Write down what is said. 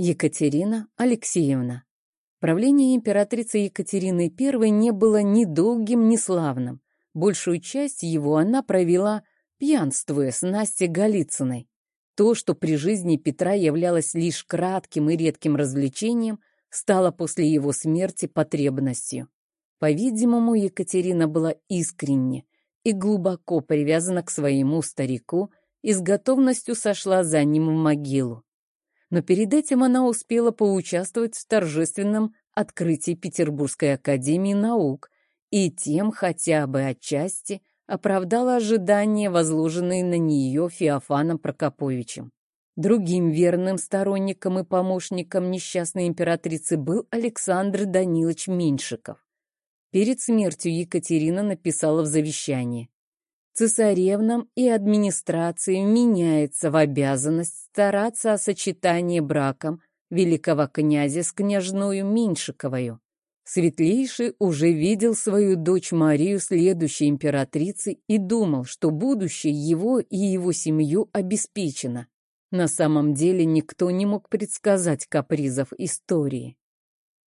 Екатерина Алексеевна. Правление императрицы Екатерины I не было ни долгим, ни славным. Большую часть его она провела, пьянствуя с Настей Голицыной. То, что при жизни Петра являлось лишь кратким и редким развлечением, стало после его смерти потребностью. По-видимому, Екатерина была искренне и глубоко привязана к своему старику и с готовностью сошла за ним в могилу. Но перед этим она успела поучаствовать в торжественном открытии Петербургской академии наук и тем хотя бы отчасти оправдала ожидания, возложенные на нее Феофаном Прокоповичем. Другим верным сторонником и помощником несчастной императрицы был Александр Данилович Меньшиков. Перед смертью Екатерина написала в завещании «Цесаревнам и администрации меняется в обязанность стараться о сочетании браком великого князя с княжною Меньшиковою. Светлейший уже видел свою дочь Марию следующей императрицей и думал, что будущее его и его семью обеспечено. На самом деле никто не мог предсказать капризов истории.